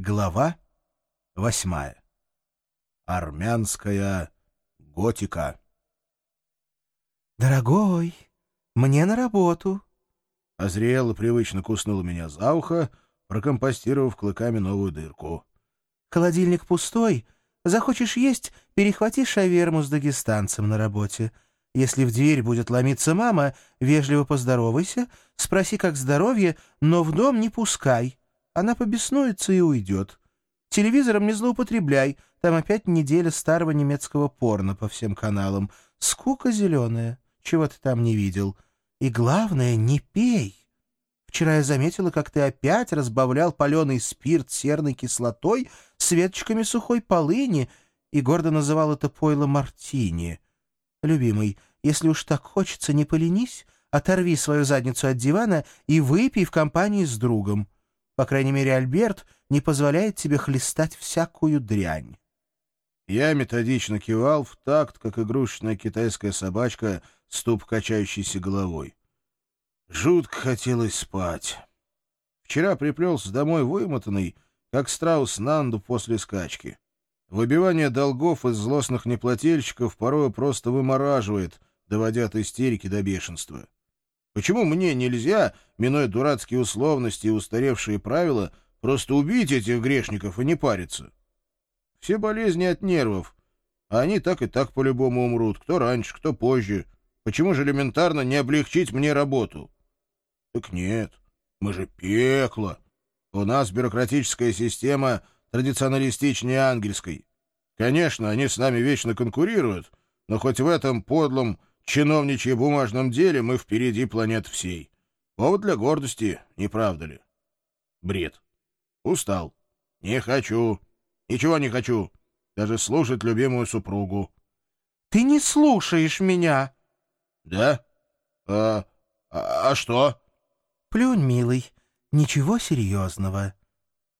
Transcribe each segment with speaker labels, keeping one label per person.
Speaker 1: Глава восьмая. Армянская готика.
Speaker 2: «Дорогой, мне на работу!»
Speaker 1: Азриэла привычно куснула меня за ухо, прокомпостировав клыками новую дырку.
Speaker 2: «Холодильник пустой. Захочешь есть — перехвати шаверму с дагестанцем на работе. Если в дверь будет ломиться мама, вежливо поздоровайся, спроси, как здоровье, но в дом не пускай. Она побеснуется и уйдет. Телевизором не злоупотребляй, там опять неделя старого немецкого порно по всем каналам. Скука зеленая, чего ты там не видел. И главное, не пей. Вчера я заметила, как ты опять разбавлял паленый спирт серной кислотой с веточками сухой полыни и гордо называл это пойло мартини. Любимый, если уж так хочется, не поленись, оторви свою задницу от дивана и выпей в компании с другом. По крайней мере, Альберт не позволяет тебе хлестать всякую дрянь.
Speaker 1: Я методично кивал в такт, как игрушечная китайская собачка с туп качающейся головой. Жутко хотелось спать. Вчера приплелся домой вымотанный, как страус Нанду после скачки. Выбивание долгов из злостных неплательщиков порой просто вымораживает, доводя от истерики до бешенства. Почему мне нельзя, минуя дурацкие условности и устаревшие правила, просто убить этих грешников и не париться? Все болезни от нервов, а они так и так по-любому умрут, кто раньше, кто позже. Почему же элементарно не облегчить мне работу? Так нет, мы же пекло. У нас бюрократическая система традиционалистичнее ангельской. Конечно, они с нами вечно конкурируют, но хоть в этом подлом чиновничье бумажном деле мы впереди планет всей. Повод для гордости, не правда ли? Бред. Устал. Не хочу. Ничего не хочу. Даже слушать любимую супругу.
Speaker 2: — Ты не слушаешь меня.
Speaker 1: — Да? А, а, а что?
Speaker 2: — Плюнь, милый. Ничего серьезного.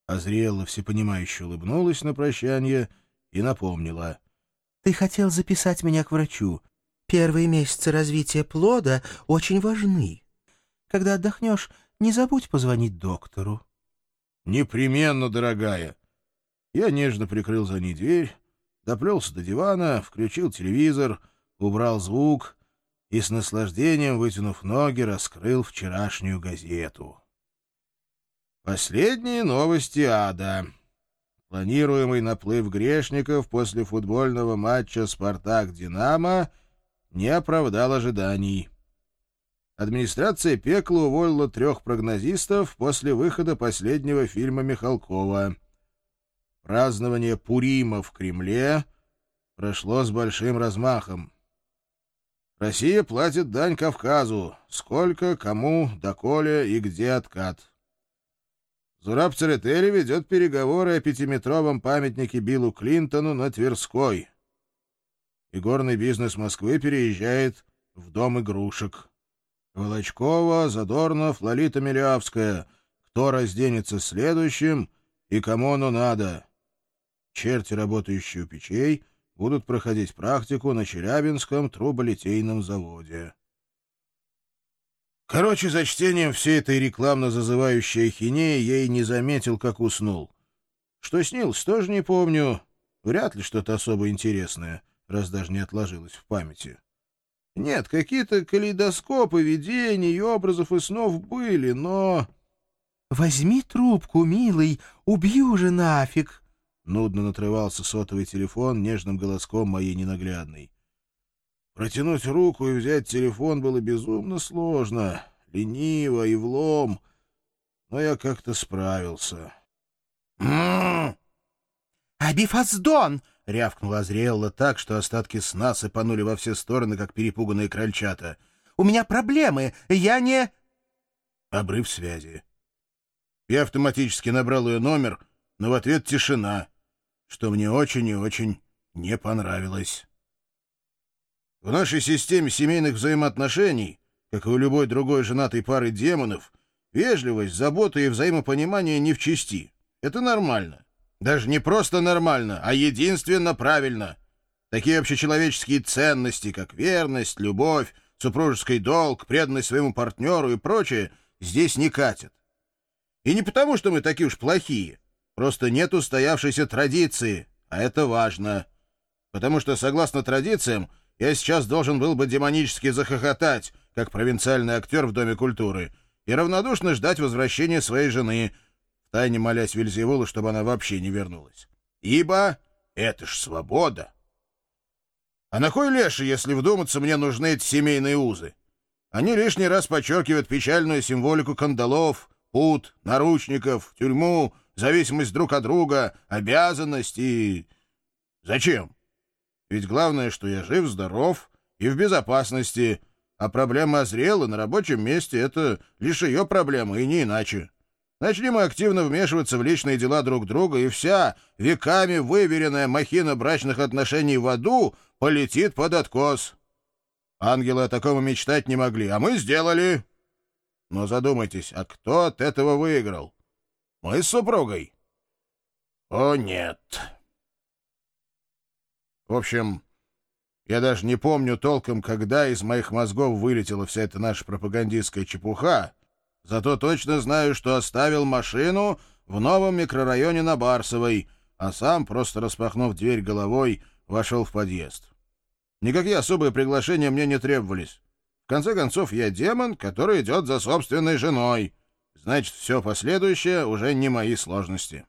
Speaker 1: Азриэлла всепонимающе улыбнулась на прощание и напомнила.
Speaker 2: — Ты хотел записать меня к врачу. Первые месяцы развития плода очень важны. Когда отдохнешь, не забудь позвонить доктору.
Speaker 1: — Непременно, дорогая. Я нежно прикрыл за ней дверь, доплелся до дивана, включил телевизор, убрал звук и с наслаждением, вытянув ноги, раскрыл вчерашнюю газету. Последние новости ада. Планируемый наплыв грешников после футбольного матча «Спартак-Динамо» не оправдал ожиданий. Администрация пекла уволила трех прогнозистов после выхода последнего фильма Михалкова. Празднование Пурима в Кремле прошло с большим размахом. Россия платит дань Кавказу. Сколько, кому, доколе и где откат. Зураб Церетели ведет переговоры о пятиметровом памятнике Биллу Клинтону на Тверской и горный бизнес Москвы переезжает в Дом игрушек. Волочкова, Задорнов, Лолита Милявская. Кто разденется следующим и кому оно надо? Черти, работающие у печей, будут проходить практику на Челябинском труболитейном заводе. Короче, за чтением всей этой рекламно зазывающей ахинеи я и не заметил, как уснул. Что снилось, тоже не помню. Вряд ли что-то особо интересное раз даже не отложилось в памяти. Нет, какие-то калейдоскопы видений, образов и снов были, но...
Speaker 2: — Возьми трубку, милый, убью же нафиг!
Speaker 1: — нудно натрывался сотовый телефон нежным голоском моей ненаглядной. Протянуть руку и взять телефон было безумно сложно, лениво и влом, но я как-то справился.
Speaker 2: — Абифаздон!
Speaker 1: — рявкнула Азриэлла так, что остатки сна сыпанули во все стороны, как перепуганные крольчата.
Speaker 2: «У меня проблемы! Я не...»
Speaker 1: Обрыв связи. Я автоматически набрал ее номер, но в ответ тишина, что мне очень и очень не понравилось. В нашей системе семейных взаимоотношений, как и у любой другой женатой пары демонов, вежливость, забота и взаимопонимание не в чести. Это нормально. Даже не просто нормально, а единственно правильно. Такие общечеловеческие ценности, как верность, любовь, супружеский долг, преданность своему партнеру и прочее, здесь не катят. И не потому, что мы такие уж плохие. Просто нет устоявшейся традиции, а это важно. Потому что, согласно традициям, я сейчас должен был бы демонически захохотать, как провинциальный актер в Доме культуры, и равнодушно ждать возвращения своей жены, втайне молясь Вильзевулу, чтобы она вообще не вернулась. Ибо это ж свобода. А на кой леший, если вдуматься, мне нужны эти семейные узы? Они лишний раз подчеркивают печальную символику кандалов, пут, наручников, тюрьму, зависимость друг от друга, обязанность и... Зачем? Ведь главное, что я жив-здоров и в безопасности, а проблема озрела на рабочем месте — это лишь ее проблема, и не иначе. Начнем мы активно вмешиваться в личные дела друг друга, и вся веками выверенная махина брачных отношений в аду полетит под откос. Ангелы о таком мечтать не могли, а мы сделали. Но задумайтесь, а кто от этого выиграл? Мы с супругой? О, нет. В общем, я даже не помню толком, когда из моих мозгов вылетела вся эта наша пропагандистская чепуха, зато точно знаю, что оставил машину в новом микрорайоне на Барсовой, а сам, просто распахнув дверь головой, вошел в подъезд. Никакие особые приглашения мне не требовались. В конце концов, я демон, который идет за собственной женой. Значит, все последующее уже не мои сложности.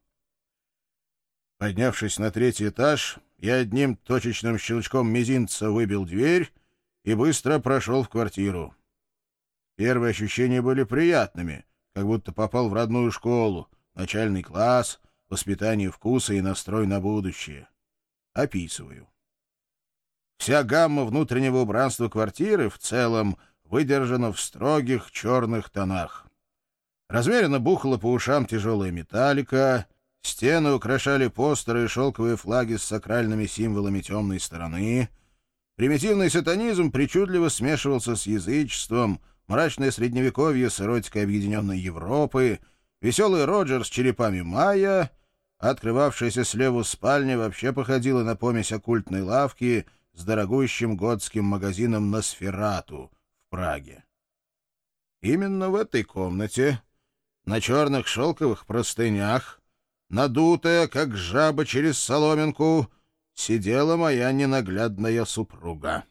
Speaker 1: Поднявшись на третий этаж, я одним точечным щелчком мизинца выбил дверь и быстро прошел в квартиру. Первые ощущения были приятными, как будто попал в родную школу, начальный класс, воспитание вкуса и настрой на будущее. Описываю. Вся гамма внутреннего убранства квартиры в целом выдержана в строгих черных тонах. Размеренно бухала по ушам тяжелая металлика — Стены украшали постеры и шелковые флаги с сакральными символами темной стороны. Примитивный сатанизм причудливо смешивался с язычеством, мрачное средневековье с эротикой объединенной Европы, веселый Роджер с черепами майя, открывавшаяся слева спальня вообще походила на помесь оккультной лавки с дорогущим готским магазином «Носферату» в Праге. Именно в этой комнате, на черных шелковых простынях, надутая, как жаба через соломинку, сидела моя ненаглядная супруга.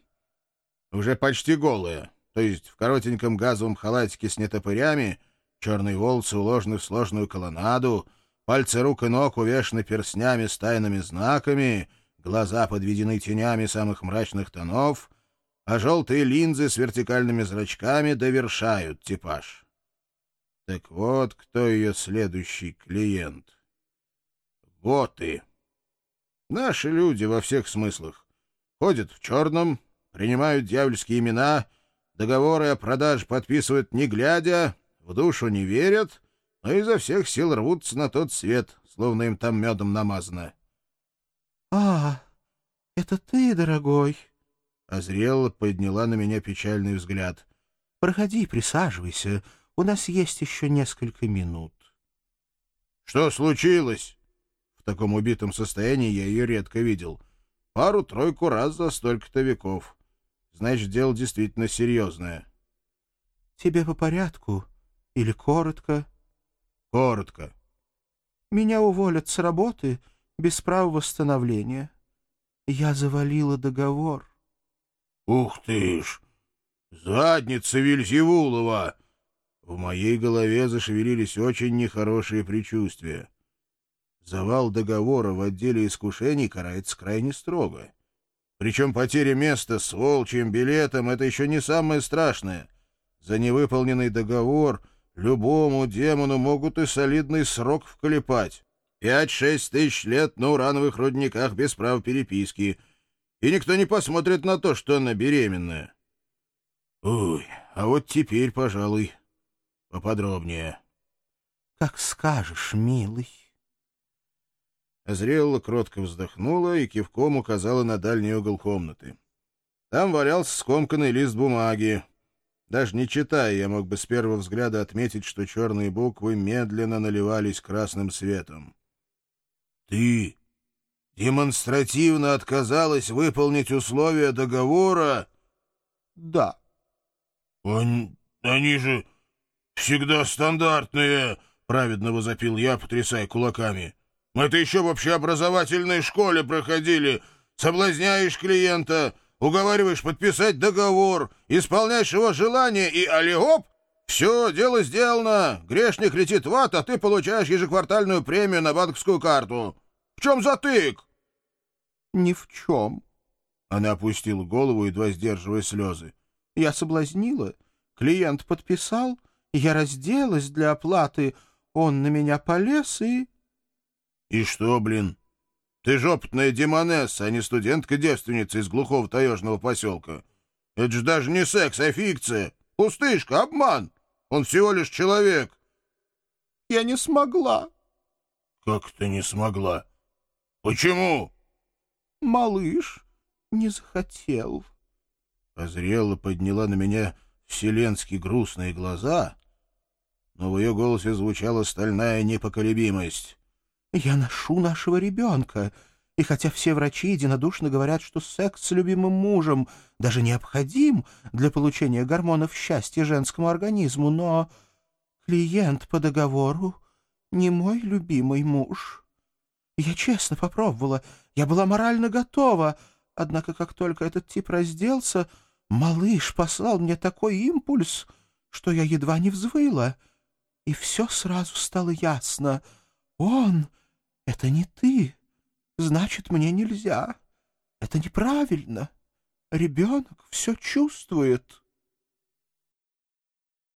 Speaker 1: Уже почти голая, то есть в коротеньком газовом халатике с нетопырями, черные волосы уложены в сложную колоннаду, пальцы рук и ног увешаны перстнями с тайными знаками, глаза подведены тенями самых мрачных тонов, а желтые линзы с вертикальными зрачками довершают типаж. Так вот, кто ее следующий клиент. Вот и. Наши люди во всех смыслах. Ходят в черном, принимают дьявольские имена, договоры о продаже подписывают не глядя, в душу не верят, но изо всех сил рвутся на тот свет, словно им там медом намазано.
Speaker 2: — А, это ты, дорогой?
Speaker 1: Азриэлла подняла на меня печальный взгляд.
Speaker 2: — Проходи, присаживайся. У нас есть еще несколько минут.
Speaker 1: — Что случилось? таком убитом состоянии я ее редко видел. Пару-тройку раз за столько-то веков. Значит, дело действительно серьезное.
Speaker 2: — Тебе по порядку? Или коротко?
Speaker 1: — Коротко.
Speaker 2: — Меня уволят с работы без права восстановления. Я завалила договор.
Speaker 1: — Ух ты ж! Задница Вильзевулова! В моей голове зашевелились очень нехорошие предчувствия. Завал договора в отделе искушений карается крайне строго. Причем потеря места с волчьим билетом — это еще не самое страшное. За невыполненный договор любому демону могут и солидный срок вколепать. Пять-шесть тысяч лет на урановых рудниках без права переписки. И никто не посмотрит на то, что она беременная. Ой, а вот теперь, пожалуй, поподробнее.
Speaker 2: — Как скажешь, милый.
Speaker 1: Азриэлла кротко вздохнула и кивком указала на дальний угол комнаты. Там валялся скомканный лист бумаги. Даже не читая, я мог бы с первого взгляда отметить, что черные буквы медленно наливались красным светом. «Ты демонстративно отказалась выполнить условия договора?»
Speaker 2: «Да».
Speaker 1: «Они, они же всегда стандартные!» — праведно возопил я, потрясая кулаками. Мы это еще в общеобразовательной школе проходили. Соблазняешь клиента, уговариваешь подписать договор, исполняешь его желание и алигоп, все, дело сделано. Грешник летит в ад, а ты получаешь ежеквартальную премию на банковскую карту. В чем затык?
Speaker 2: Ни в чем.
Speaker 1: Она опустила голову, едва сдерживая слезы.
Speaker 2: Я соблазнила. Клиент подписал, я разделась для оплаты. Он на меня полез и...
Speaker 1: И что, блин? Ты ж опытная демонесса, а не студентка-девственница из глухого таежного поселка. Это же даже не секс, а фикция. Пустышка, обман. Он всего лишь человек.
Speaker 2: Я не смогла.
Speaker 1: Как ты не смогла? Почему?
Speaker 2: Малыш не захотел.
Speaker 1: Озрела, подняла на меня вселенски грустные глаза, но в ее голосе звучала стальная непоколебимость.
Speaker 2: Я ношу нашего ребенка, и хотя все врачи единодушно говорят, что секс с любимым мужем даже необходим для получения гормонов счастья женскому организму, но клиент по договору не мой любимый муж. Я честно попробовала, я была морально готова, однако как только этот тип разделся, малыш послал мне такой импульс, что я едва не взвыла, и все сразу стало ясно. Он это не ты. Значит, мне нельзя. Это неправильно. Ребенок все чувствует.